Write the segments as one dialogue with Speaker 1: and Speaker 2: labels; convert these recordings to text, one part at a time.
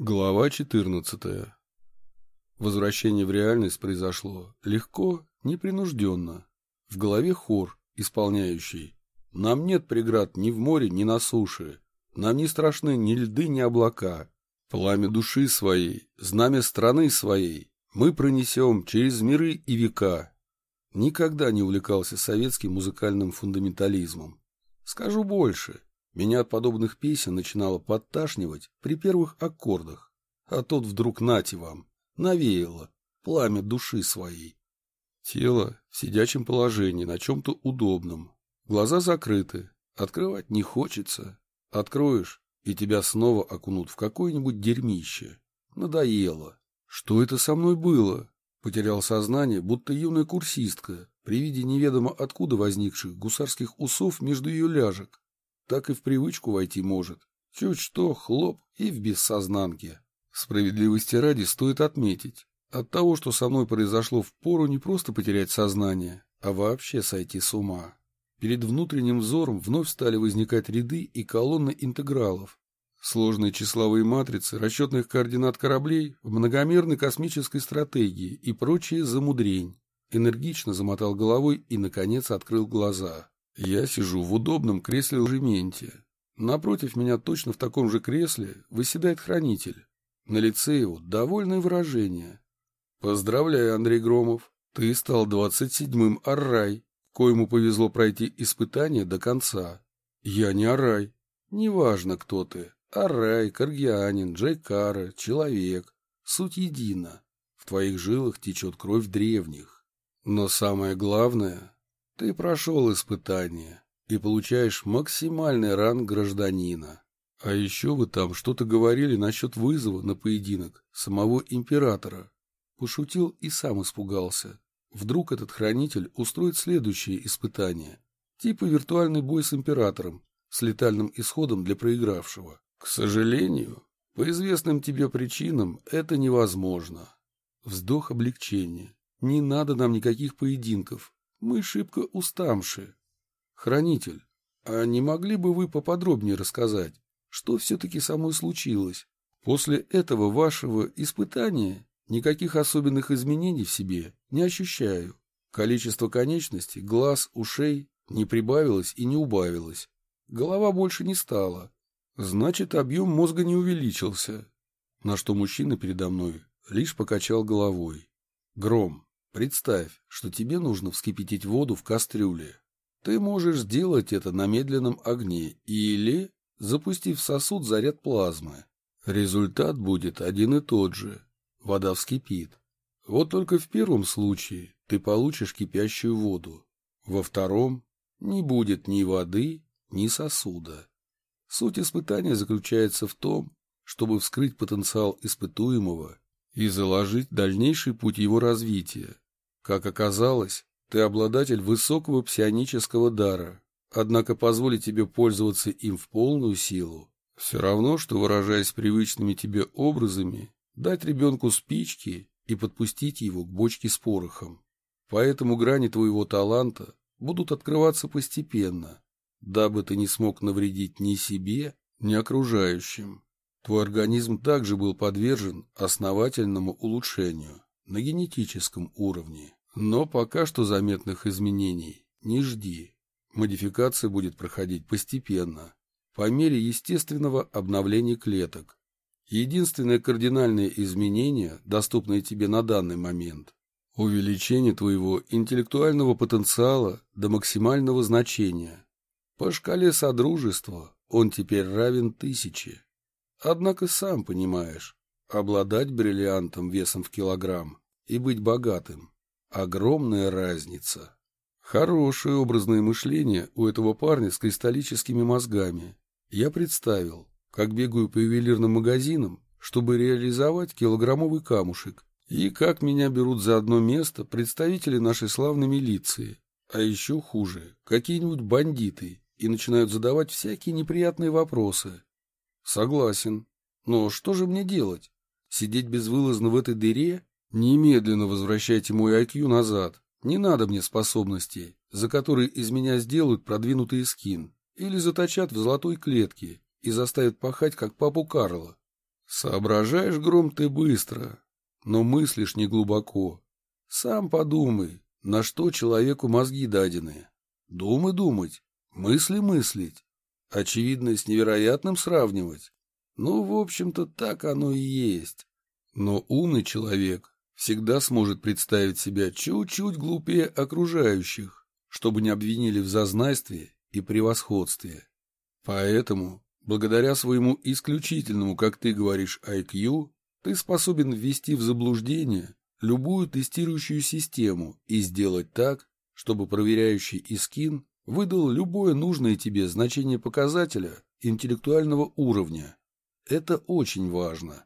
Speaker 1: Глава 14. Возвращение в реальность произошло легко, непринужденно. В голове хор, исполняющий «Нам нет преград ни в море, ни на суше. Нам не страшны ни льды, ни облака. Пламя души своей, знамя страны своей мы пронесем через миры и века». Никогда не увлекался советским музыкальным фундаментализмом. Скажу больше – меня от подобных песен начинало подташнивать при первых аккордах. А тут вдруг нате вам, навеяло, пламя души своей. Тело в сидячем положении, на чем-то удобном. Глаза закрыты, открывать не хочется. Откроешь, и тебя снова окунут в какое-нибудь дерьмище. Надоело. Что это со мной было? Потерял сознание, будто юная курсистка, при виде неведомо откуда возникших гусарских усов между ее ляжек так и в привычку войти может. Чуть что, хлоп и в бессознанке. Справедливости ради стоит отметить, от того, что со мной произошло в пору не просто потерять сознание, а вообще сойти с ума. Перед внутренним взором вновь стали возникать ряды и колонны интегралов. Сложные числовые матрицы расчетных координат кораблей многомерной космической стратегии и прочие замудрень. Энергично замотал головой и, наконец, открыл глаза. Я сижу в удобном кресле лжементе. Напротив меня точно в таком же кресле выседает хранитель. На лице его довольное выражение. Поздравляю, Андрей Громов. Ты стал двадцать седьмым Аррай, коему повезло пройти испытание до конца. Я не Аррай. Неважно, кто ты. Аррай, Каргианин, Джейкара, человек. Суть едина. В твоих жилах течет кровь древних. Но самое главное, ты прошел испытание и получаешь максимальный ранг гражданина. А еще вы там что-то говорили насчет вызова на поединок самого императора. Пошутил и сам испугался. Вдруг этот хранитель устроит следующее испытание. Типа виртуальный бой с императором, с летальным исходом для проигравшего. К сожалению, по известным тебе причинам это невозможно. Вздох облегчения. Не надо нам никаких поединков. Мы шибко уставшие. Хранитель, а не могли бы вы поподробнее рассказать, что все-таки со мной случилось? После этого вашего испытания никаких особенных изменений в себе не ощущаю. Количество конечностей, глаз, ушей не прибавилось и не убавилось. Голова больше не стала. Значит, объем мозга не увеличился. На что мужчина передо мной лишь покачал головой. Гром, Представь, что тебе нужно вскипятить воду в кастрюле. Ты можешь сделать это на медленном огне или запустив в сосуд заряд плазмы. Результат будет один и тот же. Вода вскипит. Вот только в первом случае ты получишь кипящую воду. Во втором не будет ни воды, ни сосуда. Суть испытания заключается в том, чтобы вскрыть потенциал испытуемого и заложить дальнейший путь его развития. Как оказалось, ты обладатель высокого псионического дара, однако позволить тебе пользоваться им в полную силу все равно, что, выражаясь привычными тебе образами, дать ребенку спички и подпустить его к бочке с порохом. Поэтому грани твоего таланта будут открываться постепенно, дабы ты не смог навредить ни себе, ни окружающим. Твой организм также был подвержен основательному улучшению на генетическом уровне. Но пока что заметных изменений не жди. Модификация будет проходить постепенно, по мере естественного обновления клеток. Единственное кардинальное изменение, доступное тебе на данный момент – увеличение твоего интеллектуального потенциала до максимального значения. По шкале Содружества он теперь равен тысяче. Однако сам понимаешь, обладать бриллиантом весом в килограмм и быть богатым Огромная разница. Хорошее образное мышление у этого парня с кристаллическими мозгами. Я представил, как бегаю по ювелирным магазинам, чтобы реализовать килограммовый камушек, и как меня берут за одно место представители нашей славной милиции. А еще хуже, какие-нибудь бандиты, и начинают задавать всякие неприятные вопросы. Согласен. Но что же мне делать? Сидеть безвылазно в этой дыре Немедленно возвращайте мой IQ назад. Не надо мне способностей, за которые из меня сделают продвинутый скин, или заточат в золотой клетке и заставят пахать, как папу Карла. Соображаешь, Гром, ты быстро, но мыслишь не глубоко. Сам подумай, на что человеку мозги дадены. Думы думать, мысли мыслить, очевидно с невероятным сравнивать. Ну, в общем-то, так оно и есть. Но умный человек всегда сможет представить себя чуть-чуть глупее окружающих, чтобы не обвинили в зазнайстве и превосходстве. Поэтому, благодаря своему исключительному, как ты говоришь, IQ, ты способен ввести в заблуждение любую тестирующую систему и сделать так, чтобы проверяющий Искин выдал любое нужное тебе значение показателя интеллектуального уровня. Это очень важно,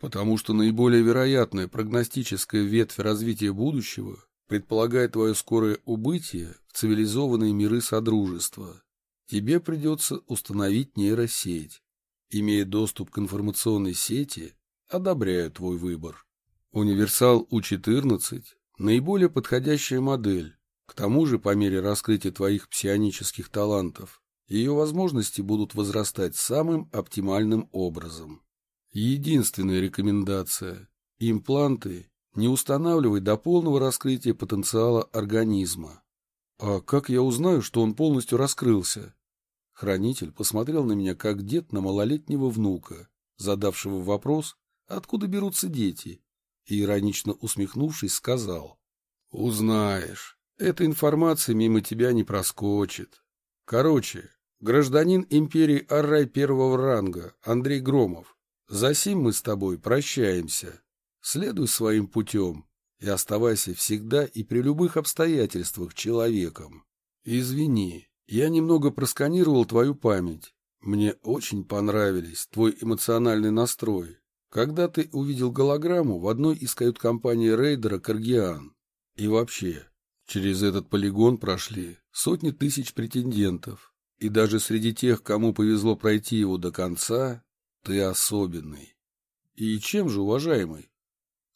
Speaker 1: потому что наиболее вероятная прогностическая ветвь развития будущего предполагает твое скорое убытие в цивилизованные миры Содружества. Тебе придется установить нейросеть. Имея доступ к информационной сети, одобряю твой выбор. Универсал У-14 – наиболее подходящая модель. К тому же, по мере раскрытия твоих псионических талантов, ее возможности будут возрастать самым оптимальным образом. Единственная рекомендация – импланты не устанавливай до полного раскрытия потенциала организма. А как я узнаю, что он полностью раскрылся? Хранитель посмотрел на меня как дед на малолетнего внука, задавшего вопрос, откуда берутся дети, и, иронично усмехнувшись, сказал. «Узнаешь. Эта информация мимо тебя не проскочит. Короче, гражданин империи Аррай первого ранга, Андрей Громов, за сим мы с тобой прощаемся. Следуй своим путем и оставайся всегда и при любых обстоятельствах человеком. Извини, я немного просканировал твою память. Мне очень понравились твой эмоциональный настрой, когда ты увидел голограмму в одной из кают-компаний рейдера «Каргиан». И вообще, через этот полигон прошли сотни тысяч претендентов, и даже среди тех, кому повезло пройти его до конца, ты особенный. И чем же, уважаемый?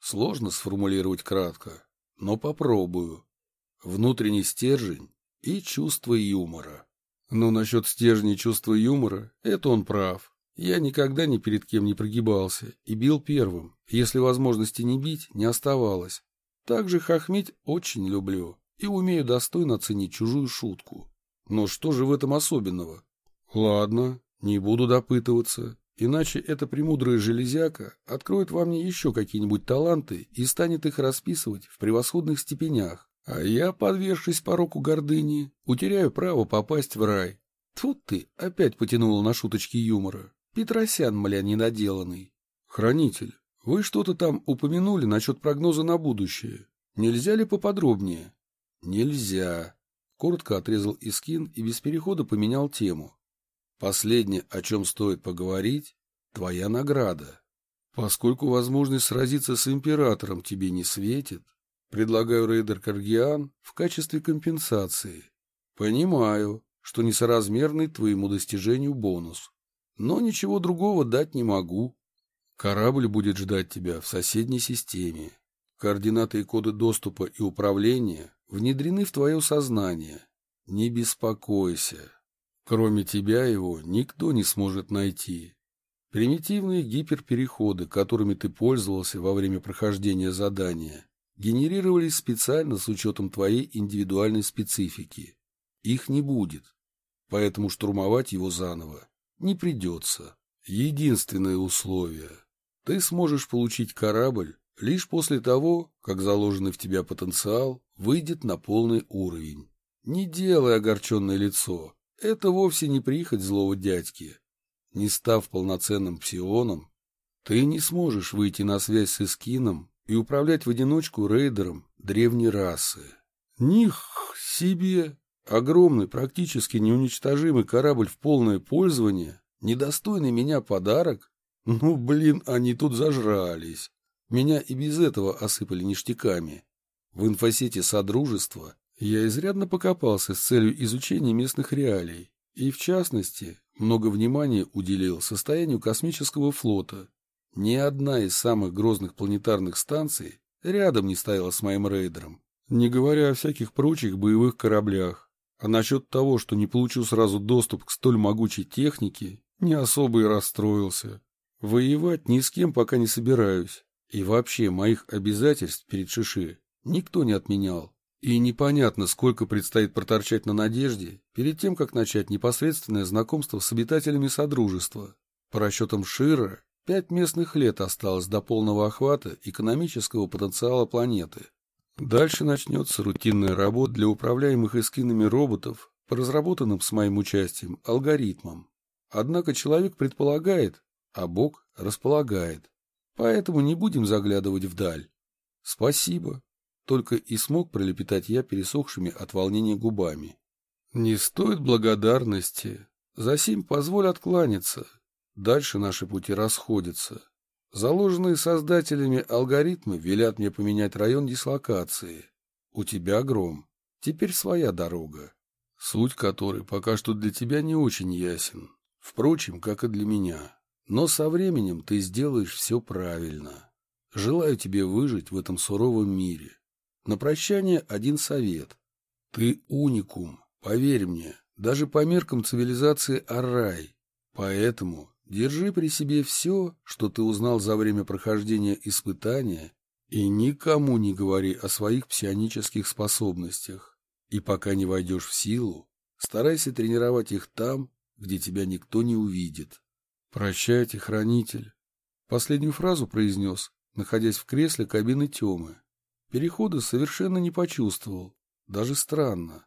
Speaker 1: Сложно сформулировать кратко, но попробую. Внутренний стержень и чувство юмора. Но насчет стержня и чувства юмора, это он прав. Я никогда ни перед кем не прогибался и бил первым, если возможности не бить не оставалось. Также хохмить очень люблю и умею достойно оценить чужую шутку. Но что же в этом особенного? Ладно, не буду допытываться, иначе эта премудрая железяка откроет во мне еще какие-нибудь таланты и станет их расписывать в превосходных степенях. А я, подвергшись пороку гордыни, утеряю право попасть в рай. Тут ты опять потянула на шуточки юмора. Петросян, мля, недоделанный. Хранитель, вы что-то там упомянули насчет прогноза на будущее. Нельзя ли поподробнее? Нельзя. Коротко отрезал Искин и без перехода поменял тему. Последнее, о чем стоит поговорить, твоя награда. Поскольку возможность сразиться с императором тебе не светит, предлагаю рейдер Каргиан в качестве компенсации. Понимаю, что несоразмерный твоему достижению бонус но ничего другого дать не могу. Корабль будет ждать тебя в соседней системе. Координаты и коды доступа и управления внедрены в твое сознание. Не беспокойся. Кроме тебя его никто не сможет найти. Примитивные гиперпереходы, которыми ты пользовался во время прохождения задания, генерировались специально с учетом твоей индивидуальной специфики. Их не будет, поэтому штурмовать его заново не придется. Единственное условие. Ты сможешь получить корабль лишь после того, как заложенный в тебя потенциал выйдет на полный уровень. Не делай огорченное лицо. Это вовсе не прихоть злого дядьки. Не став полноценным псионом, ты не сможешь выйти на связь с Искином и управлять в одиночку рейдером древней расы. Них себе! Огромный, практически неуничтожимый корабль в полное пользование, недостойный меня подарок? Ну, блин, они тут зажрались. Меня и без этого осыпали ништяками. В инфосете Содружества я изрядно покопался с целью изучения местных реалий и, в частности, много внимания уделил состоянию космического флота. Ни одна из самых грозных планетарных станций рядом не стояла с моим рейдером, не говоря о всяких прочих боевых кораблях. А насчет того, что не получу сразу доступ к столь могучей технике, не особо и расстроился. Воевать ни с кем пока не собираюсь. И вообще моих обязательств перед Шиши никто не отменял. И непонятно, сколько предстоит проторчать на надежде перед тем, как начать непосредственное знакомство с обитателями Содружества. По расчетам Шира, пять местных лет осталось до полного охвата экономического потенциала планеты. Дальше начнется рутинная работа для управляемых эскинами роботов по разработанным с моим участием алгоритмам. Однако человек предполагает, а Бог располагает. Поэтому не будем заглядывать вдаль. Спасибо. Только и смог пролепетать я пересохшими от волнения губами. Не стоит благодарности. Засим позволь откланяться. Дальше наши пути расходятся. Заложенные создателями алгоритмы велят мне поменять район дислокации. У тебя гром. Теперь своя дорога. Суть которой пока что для тебя не очень ясен. Впрочем, как и для меня. Но со временем ты сделаешь все правильно. Желаю тебе выжить в этом суровом мире. На прощание один совет. Ты уникум, поверь мне, даже по меркам цивилизации Аррай. Поэтому держи при себе все, что ты узнал за время прохождения испытания, и никому не говори о своих псионических способностях. И пока не войдешь в силу, старайся тренировать их там, где тебя никто не увидит. Прощайте, хранитель. Последнюю фразу произнес, находясь в кресле кабины Темы. Перехода совершенно не почувствовал. Даже странно.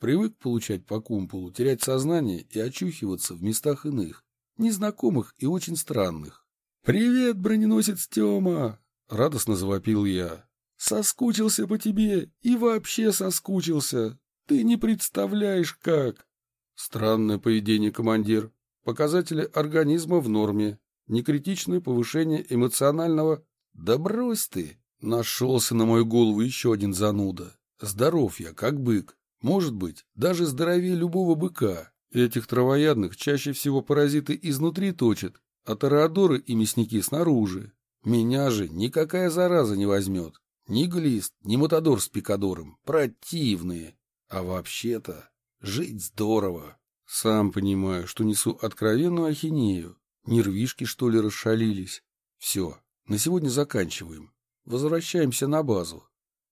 Speaker 1: Привык получать по кумполу, терять сознание и очухиваться в местах иных, незнакомых и очень странных. «Привет, броненосец Тёма!» — радостно завопил я. «Соскучился по тебе и вообще соскучился. Ты не представляешь, как!» Странное поведение, командир. Показатели организма в норме. Некритичное повышение эмоционального... Да брось ты! Нашелся на мою голову еще один зануда. Здоров я, как бык. Может быть, даже здоровее любого быка. Этих травоядных чаще всего паразиты изнутри точат, а тореадоры и мясники снаружи. Меня же никакая зараза не возьмет. Ни глист, ни мотодор с пикадором. Противные. А вообще-то жить здорово. Сам понимаю, что несу откровенную ахинею. Нервишки, что ли, расшалились. Все, на сегодня заканчиваем. Возвращаемся на базу.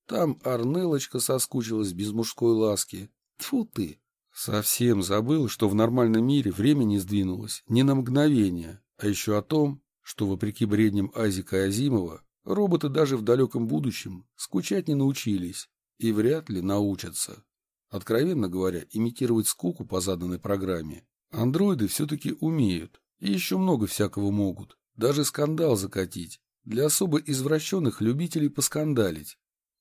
Speaker 1: Там Арнелочка соскучилась без мужской ласки. Тьфу ты! Совсем забыл, что в нормальном мире время не сдвинулось ни на мгновение, а еще о том, что, вопреки бредням Азика и Азимова, роботы даже в далеком будущем скучать не научились и вряд ли научатся. Откровенно говоря, имитировать скуку по заданной программе андроиды все-таки умеют и еще много всякого могут, даже скандал закатить, для особо извращенных любителей поскандалить.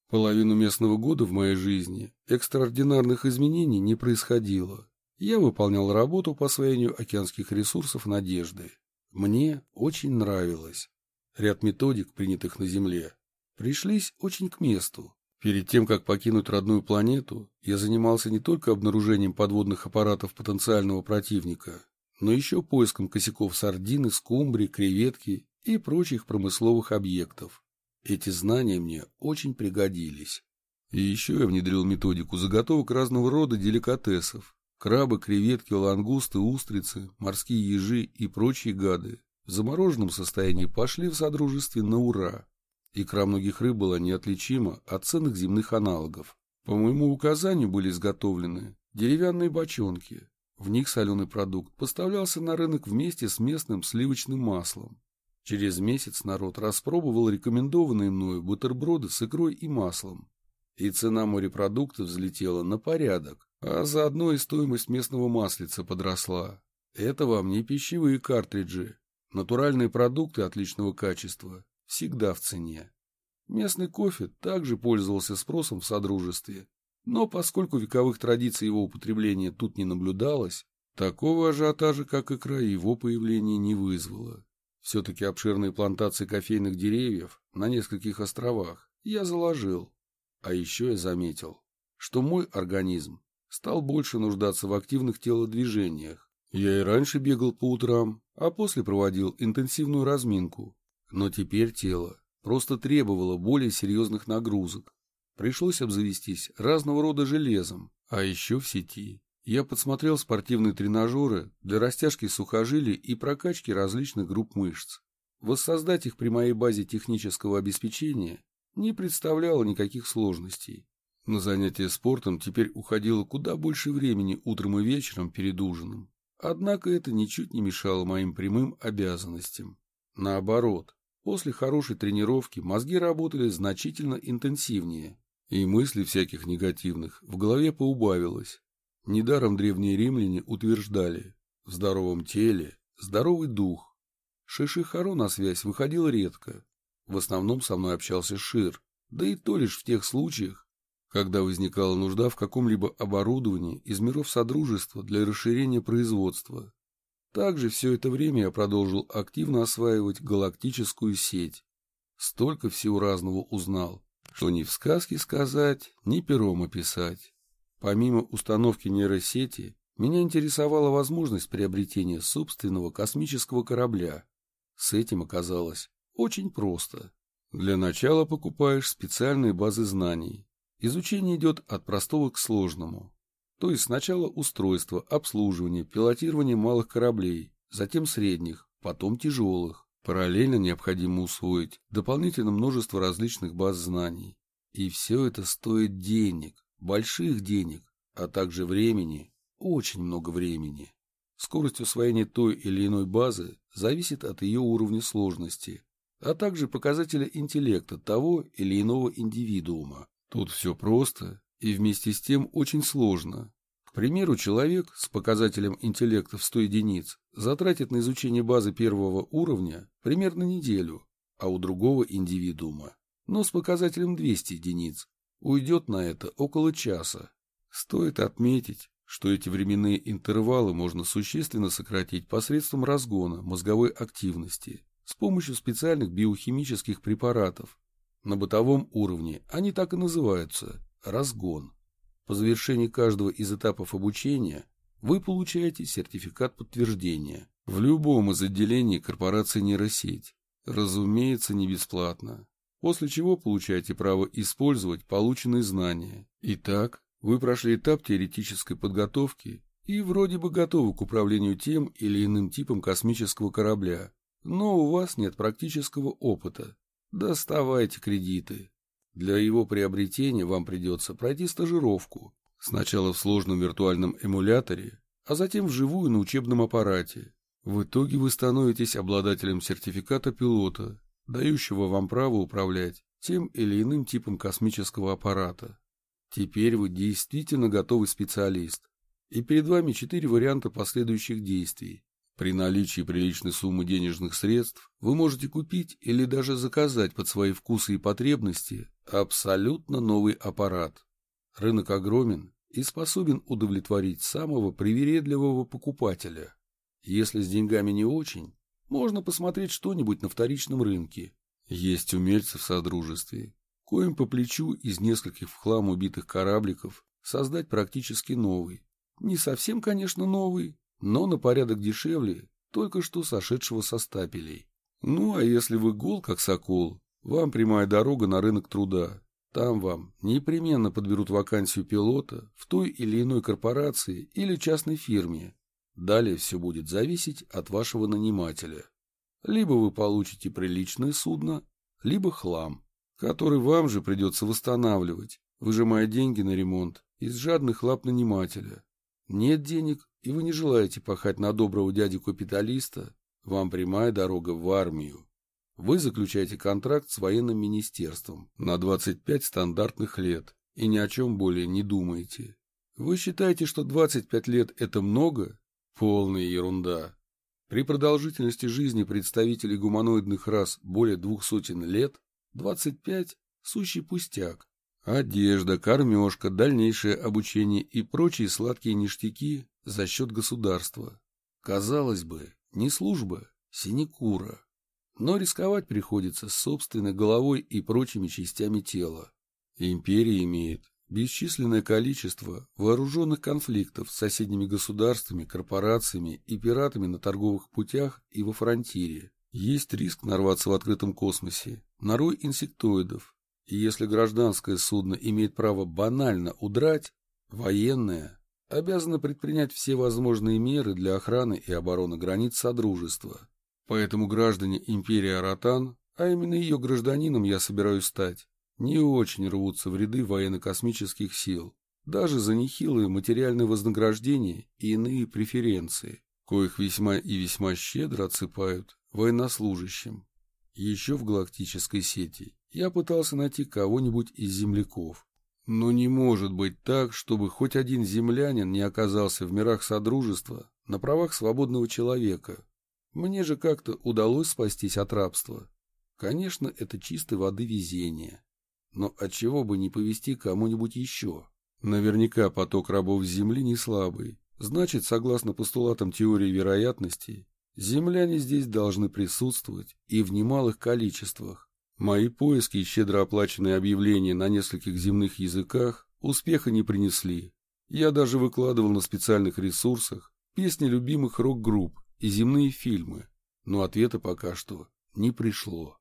Speaker 1: Половину местного года в моей жизни экстраординарных изменений не происходило. Я выполнял работу по освоению океанских ресурсов «Надежды». Мне очень нравилось. Ряд методик, принятых на Земле, пришлись очень к месту. Перед тем, как покинуть родную планету, я занимался не только обнаружением подводных аппаратов потенциального противника, но еще поиском косяков сардины, скумбрии, креветки и прочих промысловых объектов. Эти знания мне очень пригодились. И еще я внедрил методику заготовок разного рода деликатесов. Крабы, креветки, лангусты, устрицы, морские ежи и прочие гады в замороженном состоянии пошли в содружестве на ура. Икра многих рыб была неотличима от ценных земных аналогов. По моему указанию были изготовлены деревянные бочонки. В них соленый продукт поставлялся на рынок вместе с местным сливочным маслом. Через месяц народ распробовал рекомендованные мною бутерброды с икрой и маслом. И цена морепродуктов взлетела на порядок, а заодно и стоимость местного маслица подросла. Это вам не пищевые картриджи. Натуральные продукты отличного качества всегда в цене. Местный кофе также пользовался спросом в Содружестве, но поскольку вековых традиций его употребления тут не наблюдалось, такого ажиотажа, как икра, его появление не вызвало. Все-таки обширные плантации кофейных деревьев на нескольких островах я заложил. А еще я заметил, что мой организм стал больше нуждаться в активных телодвижениях. Я и раньше бегал по утрам, а после проводил интенсивную разминку. Но теперь тело просто требовало более серьезных нагрузок. Пришлось обзавестись разного рода железом, а еще в сети я подсмотрел спортивные тренажеры для растяжки сухожилий и прокачки различных групп мышц. Воссоздать их при моей базе технического обеспечения не представляло никаких сложностей. На занятия спортом теперь уходило куда больше времени утром и вечером перед ужином. Однако это ничуть не мешало моим прямым обязанностям. Наоборот, после хорошей тренировки мозги работали значительно интенсивнее, и мыслей всяких негативных в голове поубавилось. Недаром древние римляне утверждали «в здоровом теле здоровый дух». Шишихаро на связь выходил редко. В основном со мной общался Шир, да и то лишь в тех случаях, когда возникала нужда в каком-либо оборудовании из миров Содружества для расширения производства. Также все это время я продолжил активно осваивать галактическую сеть. Столько всего разного узнал, что ни в сказке сказать, ни пером описать. Помимо установки нейросети, меня интересовала возможность приобретения собственного космического корабля. С этим оказалось очень просто. Для начала покупаешь специальные базы знаний. Изучение идет от простого к сложному. То есть сначала устройство, обслуживание, пилотирование малых кораблей, затем средних, потом тяжелых. Параллельно необходимо усвоить дополнительно множество различных баз знаний. И все это стоит денег больших денег, а также времени, очень много времени. Скорость усвоения той или иной базы зависит от ее уровня сложности, а также показателя интеллекта того или иного индивидуума. Тут все просто и вместе с тем очень сложно. К примеру, человек с показателем интеллекта в 100 единиц затратит на изучение базы первого уровня примерно неделю, а у другого индивидуума, но с показателем 200 единиц, Уйдет на это около часа. Стоит отметить, что эти временные интервалы можно существенно сократить посредством разгона мозговой активности с помощью специальных биохимических препаратов. На бытовом уровне они так и называются – разгон. По завершении каждого из этапов обучения вы получаете сертификат подтверждения в любом из отделений корпорации нейросеть. Разумеется, не бесплатно после чего получаете право использовать полученные знания. Итак, вы прошли этап теоретической подготовки и вроде бы готовы к управлению тем или иным типом космического корабля, но у вас нет практического опыта. Доставайте кредиты. Для его приобретения вам придется пройти стажировку. Сначала в сложном виртуальном эмуляторе, а затем вживую на учебном аппарате. В итоге вы становитесь обладателем сертификата пилота дающего вам право управлять тем или иным типом космического аппарата. Теперь вы действительно готовый специалист, и перед вами четыре варианта последующих действий. При наличии приличной суммы денежных средств вы можете купить или даже заказать под свои вкусы и потребности абсолютно новый аппарат. Рынок огромен и способен удовлетворить самого привередливого покупателя. Если с деньгами не очень, можно посмотреть что-нибудь на вторичном рынке. Есть умельцы в Содружестве, коим по плечу из нескольких в хлам убитых корабликов создать практически новый. Не совсем, конечно, новый, но на порядок дешевле только что сошедшего со стапелей. Ну, а если вы гол, как сокол, вам прямая дорога на рынок труда. Там вам непременно подберут вакансию пилота в той или иной корпорации или частной фирме, Далее все будет зависеть от вашего нанимателя. Либо вы получите приличное судно, либо хлам, который вам же придется восстанавливать, выжимая деньги на ремонт из жадных лап нанимателя. Нет денег, и вы не желаете пахать на доброго дядю-капиталиста, вам прямая дорога в армию. Вы заключаете контракт с военным министерством на 25 стандартных лет и ни о чем более не думаете. Вы считаете, что 25 лет – это много, Полная ерунда. При продолжительности жизни представителей гуманоидных рас более двух сотен лет 25 – сущий пустяк. Одежда, кормежка, дальнейшее обучение и прочие сладкие ништяки за счет государства. Казалось бы, не служба, синекура. Но рисковать приходится собственной головой и прочими частями тела. Империя имеет Бесчисленное количество вооруженных конфликтов с соседними государствами, корпорациями и пиратами на торговых путях и во фронтире. Есть риск нарваться в открытом космосе на рой инсектоидов. И если гражданское судно имеет право банально удрать, военное обязана предпринять все возможные меры для охраны и обороны границ Содружества. Поэтому граждане империи Аратан, а именно ее гражданином я собираюсь стать, не очень рвутся в ряды военно-космических сил, даже за нехилые материальные вознаграждения и иные преференции, коих весьма и весьма щедро отсыпают военнослужащим. Еще в галактической сети я пытался найти кого-нибудь из земляков. Но не может быть так, чтобы хоть один землянин не оказался в мирах Содружества на правах свободного человека. Мне же как-то удалось спастись от рабства. Конечно, это чистой воды везение. Но отчего бы не повести кому-нибудь еще? Наверняка поток рабов с Земли не слабый. Значит, согласно постулатам теории вероятности, земляне здесь должны присутствовать и в немалых количествах. Мои поиски и щедро оплаченные объявления на нескольких земных языках успеха не принесли. Я даже выкладывал на специальных ресурсах песни любимых рок-групп и земные фильмы, но ответа пока что не пришло.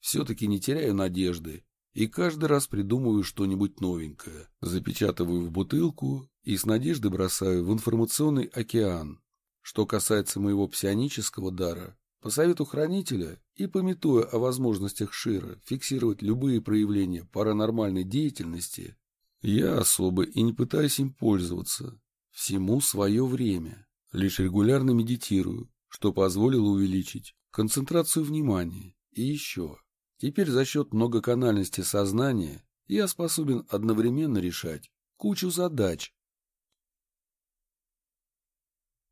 Speaker 1: Все-таки не теряю надежды и каждый раз придумываю что-нибудь новенькое, запечатываю в бутылку и с надеждой бросаю в информационный океан. Что касается моего псионического дара, по совету хранителя и пометуя о возможностях Шира фиксировать любые проявления паранормальной деятельности, я особо и не пытаюсь им пользоваться. Всему свое время. Лишь регулярно медитирую, что позволило увеличить концентрацию внимания. И еще. Теперь за счет многоканальности сознания я способен одновременно решать кучу задач